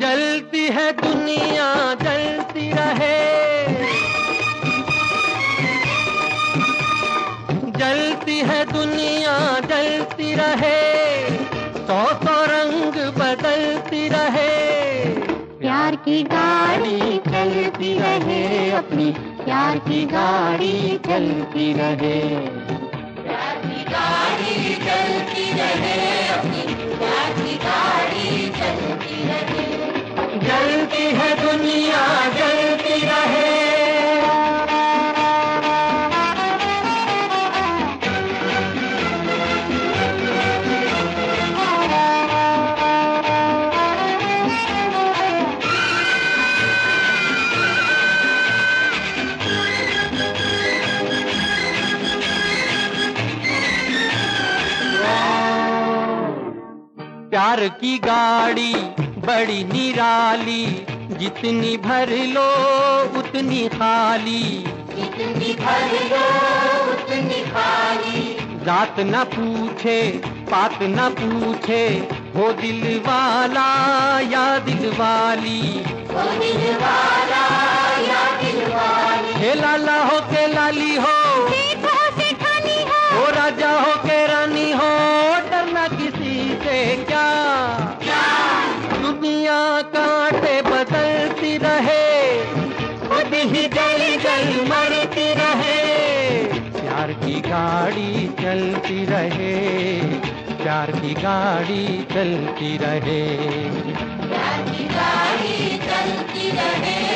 जलती है दुनिया जलती रहे। जलती है दुनिया जलती रहे। सौ सौ रंग बदलती रहे। प्यार की गाड़ी चलती रहे अपनी प्यार की गाड़ी चलती रहे। प्यार की गाड़ी चलती प्यार की गाड़ी बड़ी निराली। जितनी भर लो उतनी खाली। जितनी भर लो उतनी खाली। जात न पूछे पात न पूछे हो दिल वाला या दिल वाली। वो दिल वाला या दिल वाली। हे लाला हो के लाली हो कांटे बदलती रहे, खुद ही जल जल मरती रहे। प्यार की गाड़ी चलती रहे, प्यार की गाड़ी चलती रहे। प्यार की गाड़ी चलती रहे।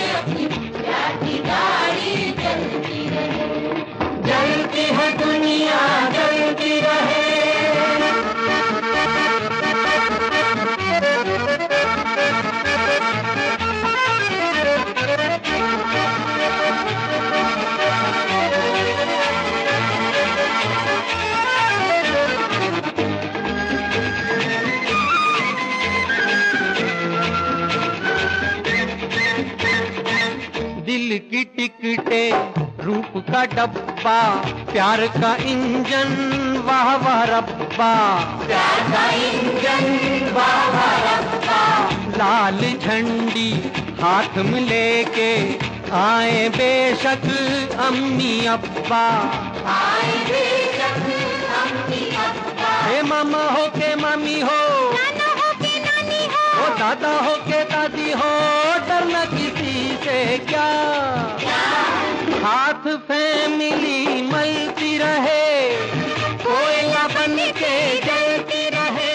दिल की टिकटे रूप का डब्बा प्यार का इंजन वाह वाह रब्बा। प्यार का इंजन बाबा रब्बा। लाल झंडी हाथ में लेके आए बेशक अम्मी अब्बा। आए बेशक अम्मी अब्बा। हे मामा हो के मामी हो। नाना हो के नानी हो। हो दादा हो के दादी हो। से क्या? हाथ फैमिली मलती रहे कोयला बन के जलती रहे।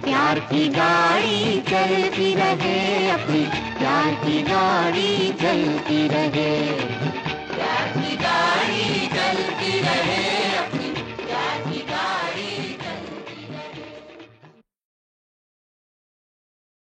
प्यार की गाड़ी चलती रहे अपनी प्यार की गाड़ी चलती रहे। प्यार की गाड़ी चलती रहे।